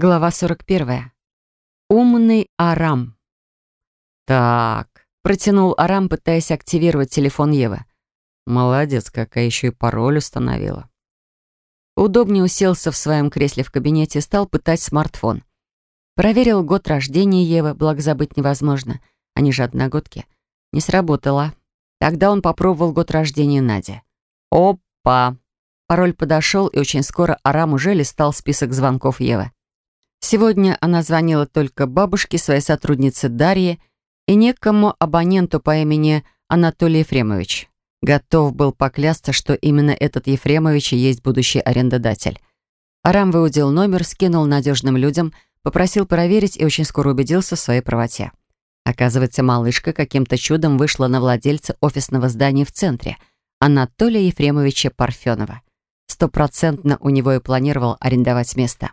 Глава 41. Умный Арам. «Так», — протянул Арам, пытаясь активировать телефон Евы. «Молодец, какая еще и пароль установила». Удобнее уселся в своем кресле в кабинете и стал пытать смартфон. Проверил год рождения Евы, благо забыть невозможно. Они же одногодки. Не сработало. Тогда он попробовал год рождения Нади. Опа! Пароль подошел, и очень скоро Арам уже листал список звонков Евы. Сегодня она звонила только бабушке, своей сотруднице Дарье и некому абоненту по имени Анатолий Ефремович. Готов был поклясться, что именно этот Ефремович и есть будущий арендодатель. Арам выудил номер, скинул надежным людям, попросил проверить и очень скоро убедился в своей правоте. Оказывается, малышка каким-то чудом вышла на владельца офисного здания в центре, Анатолия Ефремовича Парфенова. Стопроцентно у него и планировал арендовать место.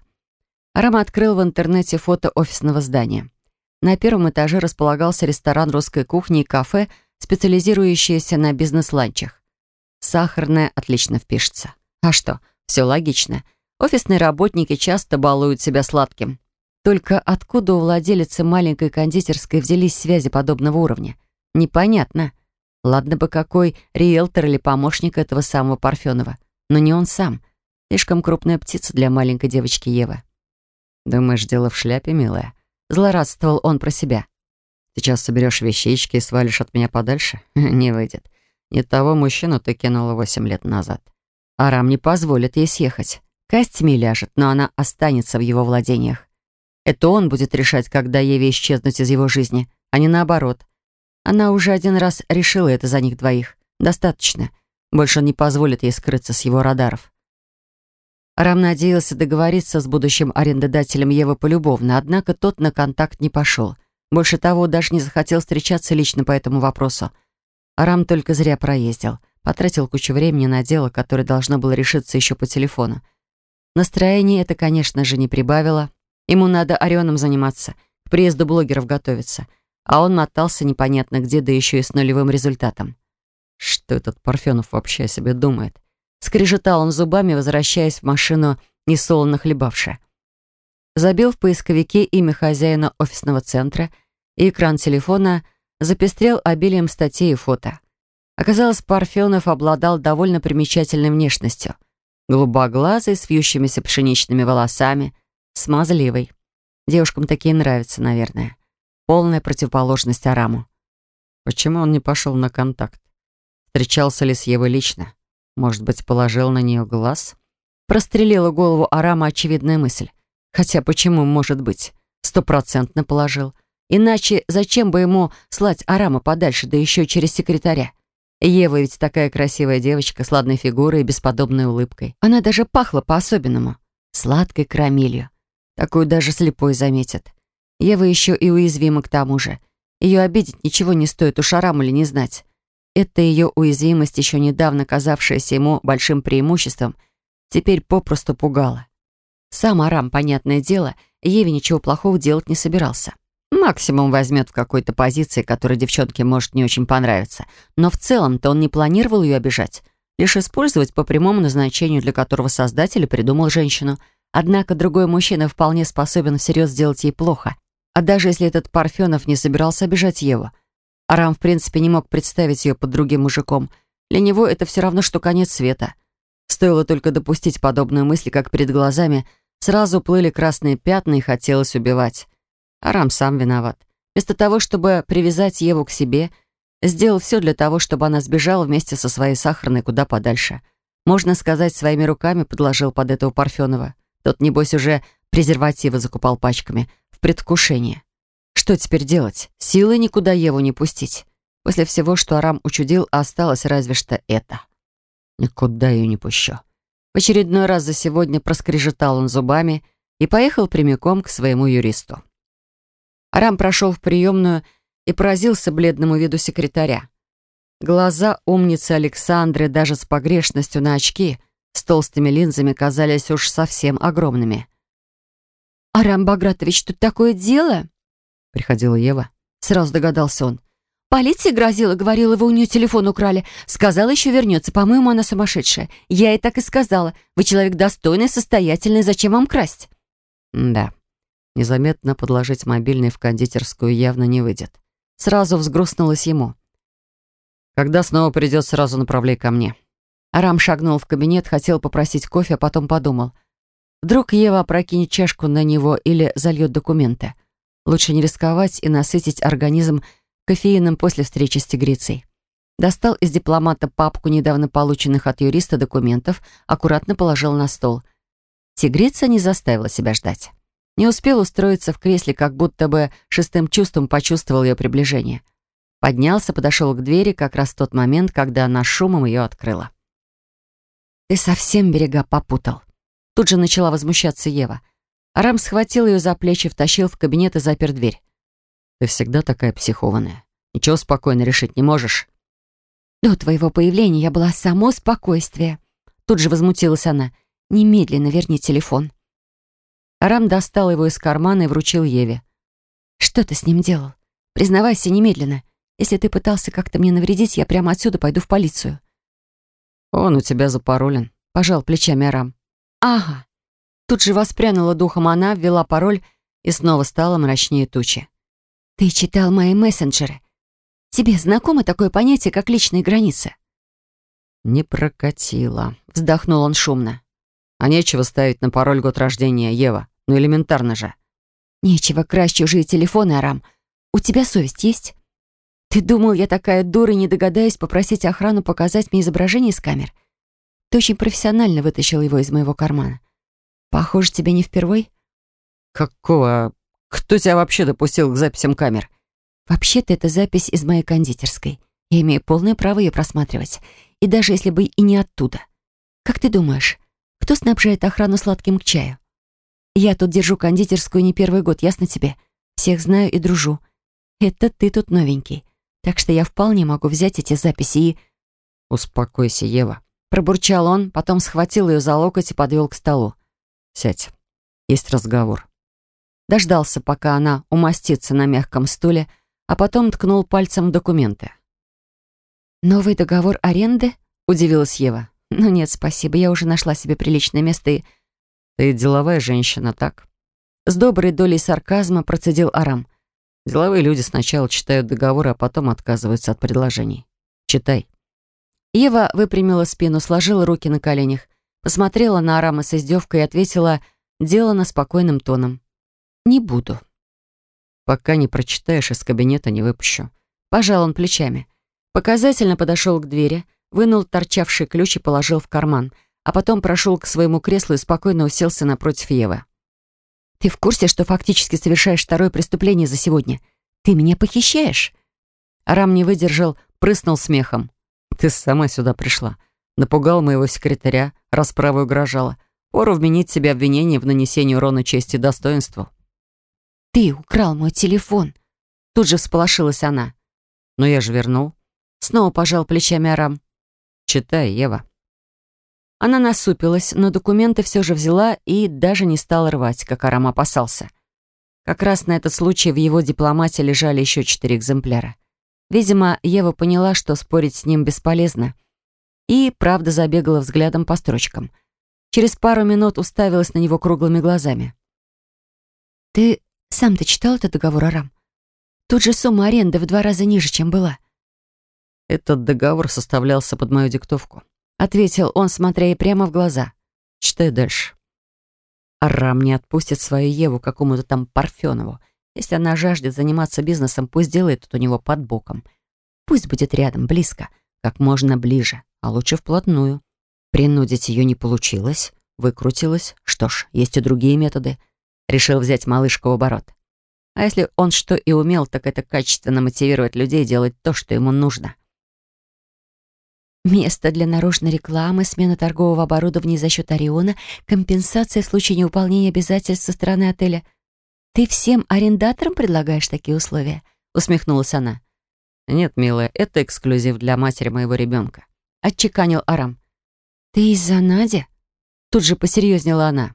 Рама открыл в интернете фото офисного здания. На первом этаже располагался ресторан русской кухни и кафе, специализирующееся на бизнес-ланчах. Сахарная отлично впишется. А что, все логично. Офисные работники часто балуют себя сладким. Только откуда у владелицы маленькой кондитерской взялись связи подобного уровня? Непонятно. Ладно бы какой риэлтор или помощник этого самого Парфенова. Но не он сам. Слишком крупная птица для маленькой девочки Евы. «Думаешь, дело в шляпе, милая?» Злорадствовал он про себя. «Сейчас соберешь вещички и свалишь от меня подальше? Не выйдет. Не того мужчину ты кинула восемь лет назад. Арам не позволит ей съехать. Костями ляжет, но она останется в его владениях. Это он будет решать, когда Еве исчезнуть из его жизни, а не наоборот. Она уже один раз решила это за них двоих. Достаточно. Больше он не позволит ей скрыться с его радаров. Рам надеялся договориться с будущим арендодателем Евы полюбовно, однако тот на контакт не пошел. Больше того, даже не захотел встречаться лично по этому вопросу. Арам только зря проездил. Потратил кучу времени на дело, которое должно было решиться еще по телефону. Настроение это, конечно же, не прибавило. Ему надо Орионом заниматься, к приезду блогеров готовиться. А он мотался непонятно где, да еще и с нулевым результатом. Что этот Парфенов вообще о себе думает? Скрежетал он зубами, возвращаясь в машину, несолоно хлебавши. Забил в поисковике имя хозяина офисного центра, и экран телефона запестрел обилием статей и фото. Оказалось, Парфенов обладал довольно примечательной внешностью. Голубоглазый, с вьющимися пшеничными волосами, смазливый. Девушкам такие нравятся, наверное. Полная противоположность Араму. Почему он не пошел на контакт? Встречался ли с Евой лично? Может быть, положил на нее глаз? Прострелила голову Арама очевидная мысль. Хотя почему может быть? Стопроцентно положил. Иначе зачем бы ему слать Арама подальше, да еще через секретаря? Ева ведь такая красивая девочка с ладной фигурой и бесподобной улыбкой. Она даже пахла по-особенному. Сладкой карамелью. Такую даже слепой заметит. Ева еще и уязвима к тому же. Ее обидеть ничего не стоит, уж Араму ли не знать. Эта ее уязвимость, еще недавно казавшаяся ему большим преимуществом, теперь попросту пугала. Сам Арам, понятное дело, Еве ничего плохого делать не собирался. Максимум возьмет в какой-то позиции, которая девчонке может не очень понравиться. Но в целом-то он не планировал ее обижать, лишь использовать по прямому назначению, для которого создатель придумал женщину. Однако другой мужчина вполне способен всерьез сделать ей плохо. А даже если этот Парфенов не собирался обижать Еву, Арам, в принципе, не мог представить ее под другим мужиком. Для него это все равно, что конец света. Стоило только допустить подобную мысль, как перед глазами сразу плыли красные пятна и хотелось убивать. Арам сам виноват. Вместо того, чтобы привязать Еву к себе, сделал все для того, чтобы она сбежала вместе со своей сахарной куда подальше. Можно сказать, своими руками подложил под этого Парфенова. Тот, небось, уже презервативы закупал пачками в предвкушении. Что теперь делать? Силы никуда Еву не пустить. После всего, что Арам учудил, осталось разве что это. Никуда ее не пущу. В очередной раз за сегодня проскрежетал он зубами и поехал прямиком к своему юристу. Арам прошел в приемную и поразился бледному виду секретаря. Глаза умницы Александры даже с погрешностью на очки с толстыми линзами казались уж совсем огромными. «Арам Багратович, тут такое дело?» Приходила Ева. Сразу догадался он. Полиция грозила, говорила, вы у нее телефон украли. Сказала, еще вернется. По-моему, она сумасшедшая. Я ей так и сказала. Вы человек достойный, состоятельный, зачем вам красть? Да, незаметно подложить мобильный в кондитерскую явно не выйдет. Сразу взгрустнулось ему. Когда снова придет, сразу направляй ко мне. Арам шагнул в кабинет, хотел попросить кофе, а потом подумал. Вдруг Ева опрокинет чашку на него или зальет документы. Лучше не рисковать и насытить организм кофеином после встречи с тигрицей. Достал из дипломата папку недавно полученных от юриста документов, аккуратно положил на стол. Тигрица не заставила себя ждать. Не успел устроиться в кресле, как будто бы шестым чувством почувствовал ее приближение. Поднялся, подошел к двери как раз в тот момент, когда она шумом ее открыла. «Ты совсем берега попутал». Тут же начала возмущаться Ева. Арам схватил ее за плечи, втащил в кабинет и запер дверь. «Ты всегда такая психованная. Ничего спокойно решить не можешь?» «До твоего появления я была само спокойствие». Тут же возмутилась она. «Немедленно верни телефон». Арам достал его из кармана и вручил Еве. «Что ты с ним делал? Признавайся немедленно. Если ты пытался как-то мне навредить, я прямо отсюда пойду в полицию». «Он у тебя запаролен», — пожал плечами Арам. «Ага». Тут же воспрянула духом она, ввела пароль и снова стала мрачнее тучи. «Ты читал мои мессенджеры. Тебе знакомо такое понятие, как личные границы?» «Не прокатило», — вздохнул он шумно. «А нечего ставить на пароль год рождения, Ева. Ну, элементарно же». «Нечего красть чужие телефоны, Арам. У тебя совесть есть?» Ты думал, я такая дура и не догадаюсь попросить охрану показать мне изображение с камер? Ты очень профессионально вытащил его из моего кармана. Похоже, тебе не впервой? Какого? Кто тебя вообще допустил к записям камер? Вообще-то это запись из моей кондитерской. Я имею полное право ее просматривать. И даже если бы и не оттуда. Как ты думаешь, кто снабжает охрану сладким к чаю? Я тут держу кондитерскую не первый год, ясно тебе? Всех знаю и дружу. Это ты тут новенький. Так что я вполне могу взять эти записи и... «Успокойся, Ева», — пробурчал он, потом схватил ее за локоть и подвел к столу. «Сядь. Есть разговор». Дождался, пока она умостится на мягком стуле, а потом ткнул пальцем в документы. «Новый договор аренды?» — удивилась Ева. «Ну нет, спасибо, я уже нашла себе приличное место и...» «Ты деловая женщина, так?» С доброй долей сарказма процедил Арам. Деловые люди сначала читают договоры, а потом отказываются от предложений. Читай. Ева выпрямила спину, сложила руки на коленях, посмотрела на Арама с издевкой и ответила делано спокойным тоном. «Не буду». «Пока не прочитаешь, из кабинета не выпущу». Пожал он плечами. Показательно подошел к двери, вынул торчавший ключ и положил в карман, а потом прошел к своему креслу и спокойно уселся напротив Евы. Ты в курсе, что фактически совершаешь второе преступление за сегодня? Ты меня похищаешь?» Арам не выдержал, прыснул смехом. «Ты сама сюда пришла. Напугал моего секретаря, расправой угрожала. Пору вменить себе обвинение в нанесении урона чести и достоинству». «Ты украл мой телефон!» Тут же всполошилась она. «Но я же вернул». Снова пожал плечами Арам. «Читай, Ева». Она насупилась, но документы все же взяла и даже не стала рвать, как Арам опасался. Как раз на этот случай в его дипломате лежали еще четыре экземпляра. Видимо, Ева поняла, что спорить с ним бесполезно. И, правда, забегала взглядом по строчкам. Через пару минут уставилась на него круглыми глазами. «Ты сам-то читал этот договор, Арам? Тут же сумма аренды в два раза ниже, чем была». Этот договор составлялся под мою диктовку. — ответил он, смотря ей прямо в глаза. «Читай дальше». Арам не отпустит свою Еву какому-то там Парфенову. Если она жаждет заниматься бизнесом, пусть делает это у него под боком. Пусть будет рядом, близко, как можно ближе, а лучше вплотную. Принудить ее не получилось, выкрутилась. Что ж, есть и другие методы. Решил взять малышку в оборот. А если он что и умел, так это качественно мотивировать людей делать то, что ему нужно. Место для наружной рекламы, смена торгового оборудования за счет Ориона, компенсация в случае невыполнения обязательств со стороны отеля. «Ты всем арендаторам предлагаешь такие условия?» — усмехнулась она. «Нет, милая, это эксклюзив для матери моего ребенка», — отчеканил Арам. «Ты из-за Нади?» Тут же посерьезнела она.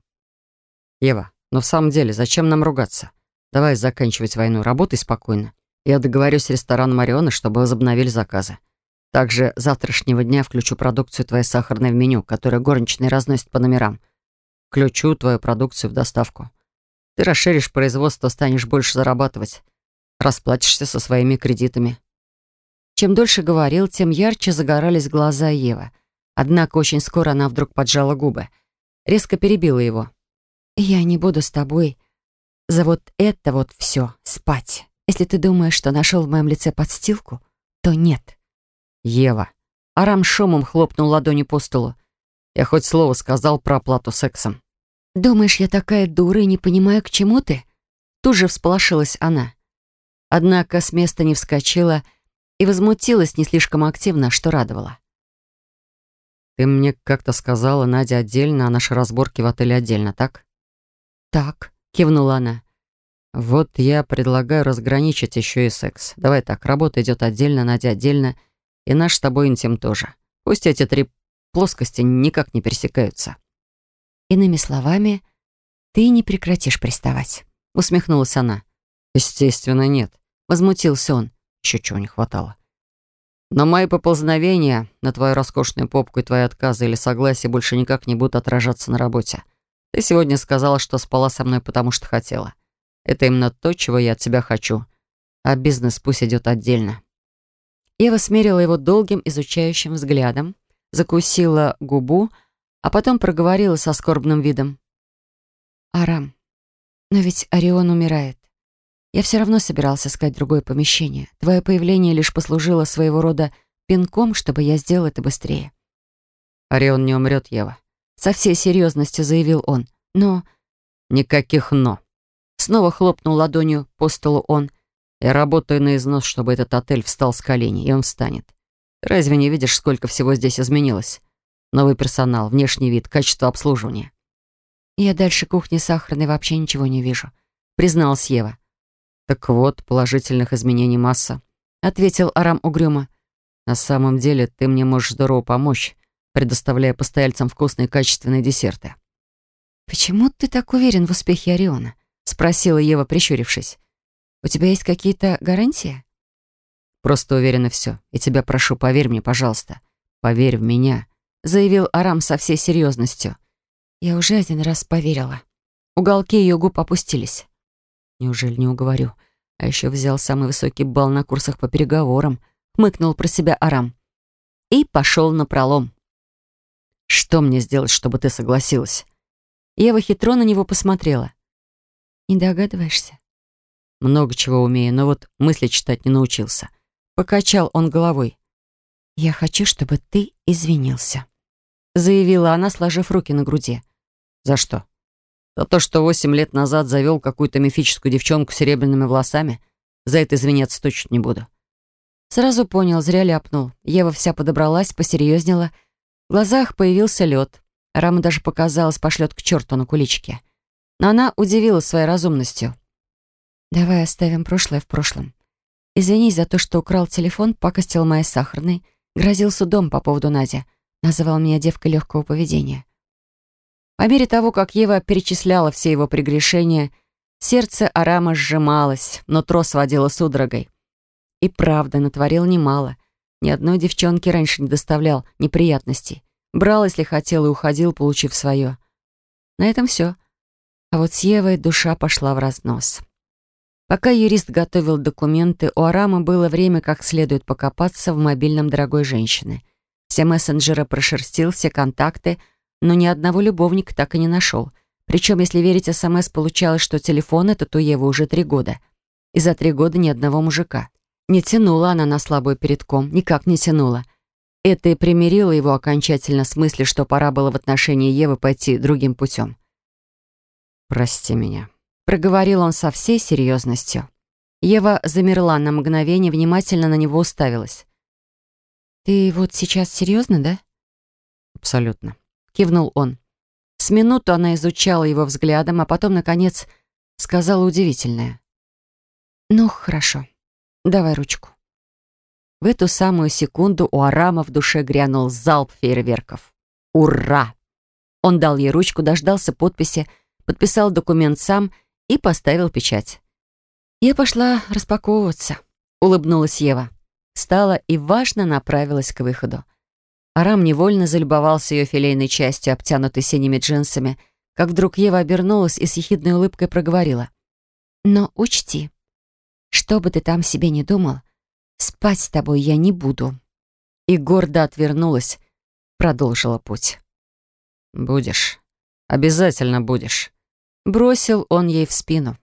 «Ева, но в самом деле, зачем нам ругаться? Давай заканчивать войну, работай спокойно. Я договорюсь с рестораном Ориона, чтобы возобновили заказы. Также завтрашнего дня включу продукцию твоей сахарной в меню, которую горничные разносят по номерам. Включу твою продукцию в доставку. Ты расширишь производство, станешь больше зарабатывать. Расплатишься со своими кредитами. Чем дольше говорил, тем ярче загорались глаза Евы. Однако очень скоро она вдруг поджала губы. Резко перебила его. «Я не буду с тобой за вот это вот все спать. Если ты думаешь, что нашел в моем лице подстилку, то нет». «Ева». Арам шумом хлопнул ладони по столу. «Я хоть слово сказал про оплату сексом». «Думаешь, я такая дура и не понимаю, к чему ты?» Тут же всполошилась она. Однако с места не вскочила и возмутилась не слишком активно, что радовало. «Ты мне как-то сказала, Надя отдельно, а наши разборки в отеле отдельно, так?» «Так», — кивнула она. «Вот я предлагаю разграничить еще и секс. Давай так, работа идет отдельно, Надя отдельно, и наш с тобой интим тоже. Пусть эти три плоскости никак не пересекаются». «Иными словами, ты не прекратишь приставать», — усмехнулась она. «Естественно, нет», — возмутился он. Еще чего не хватало. Но мои поползновения на твою роскошную попку и твои отказы или согласия больше никак не будут отражаться на работе. Ты сегодня сказала, что спала со мной, потому что хотела. Это именно то, чего я от тебя хочу. А бизнес пусть идет отдельно». Ева смерила его долгим изучающим взглядом, закусила губу, а потом проговорила со скорбным видом. «Арам, но ведь Орион умирает. Я все равно собирался искать другое помещение. Твое появление лишь послужило своего рода пинком, чтобы я сделал это быстрее. «Орион не умрет, Ева», — со всей серьезностью заявил он. «Но...» «Никаких «но». Снова хлопнул ладонью по столу он. «Я работаю на износ, чтобы этот отель встал с колени, и он встанет. разве не видишь, сколько всего здесь изменилось? Новый персонал, внешний вид, качество обслуживания». «Я дальше кухни сахарной вообще ничего не вижу», — призналась Ева. «Так вот, положительных изменений масса», — ответил Арам угрюмо. «На самом деле ты мне можешь здорово помочь, предоставляя постояльцам вкусные качественные десерты». «Почему ты так уверен в успехе Ориона?» — спросила Ева, прищурившись. «У тебя есть какие-то гарантии?» «Просто уверена все. И тебя прошу, поверь мне, пожалуйста. Поверь в меня», — заявил Арам со всей серьезностью. «Я уже один раз поверила». Уголки ее губ опустились. Неужели не уговорю? А еще взял самый высокий балл на курсах по переговорам. Хмыкнул про себя Арам. И пошел на пролом. «Что мне сделать, чтобы ты согласилась?» Ева хитро на него посмотрела. «Не догадываешься?» «Много чего умею, но вот мысли читать не научился». Покачал он головой. «Я хочу, чтобы ты извинился», — заявила она, сложив руки на груди. «За что?» За то, что восемь лет назад завел какую-то мифическую девчонку с серебряными волосами, за это извиняться точно не буду. Сразу понял, зря ляпнул. Ева вся подобралась, посерьезнела. В глазах появился лед. Рама даже показалось, пошлет к черту на куличке. Но она удивила своей разумностью. «Давай оставим прошлое в прошлом. Извинись за то, что украл телефон, пакостил моей сахарной, грозил судом по поводу Нади, называл меня девкой легкого поведения. По мере того, как Ева перечисляла все его прегрешения, сердце Арама сжималось, но трос водило судорогой. И правда, натворил немало. Ни одной девчонке раньше не доставлял неприятностей. Брал, если хотел, и уходил, получив свое. На этом все. А вот с Евой душа пошла в разнос. Пока юрист готовил документы, у Арама было время как следует покопаться в мобильном дорогой женщины. Все мессенджеры прошерстил, все контакты — но ни одного любовника так и не нашел. Причем, если верить СМС, получалось, что телефон этот у Евы уже три года. И за три года ни одного мужика. Не тянула она на слабую передком, никак не тянула. Это и примирило его окончательно с мыслью, что пора было в отношении Евы пойти другим путем. «Прости меня», — проговорил он со всей серьезностью. Ева замерла на мгновение, внимательно на него уставилась. «Ты вот сейчас серьезно, да?» «Абсолютно. — кивнул он. С минуту она изучала его взглядом, а потом, наконец, сказала удивительное. «Ну, хорошо. Давай ручку». В эту самую секунду у Арама в душе грянул залп фейерверков. «Ура!» Он дал ей ручку, дождался подписи, подписал документ сам и поставил печать. «Я пошла распаковываться», — улыбнулась Ева. Встала и важно направилась к выходу. Арам невольно залюбовался ее филейной частью, обтянутой синими джинсами, как вдруг Ева обернулась и с ехидной улыбкой проговорила. «Но учти, что бы ты там себе не думал, спать с тобой я не буду». И гордо отвернулась, продолжила путь. «Будешь. Обязательно будешь», — бросил он ей в спину.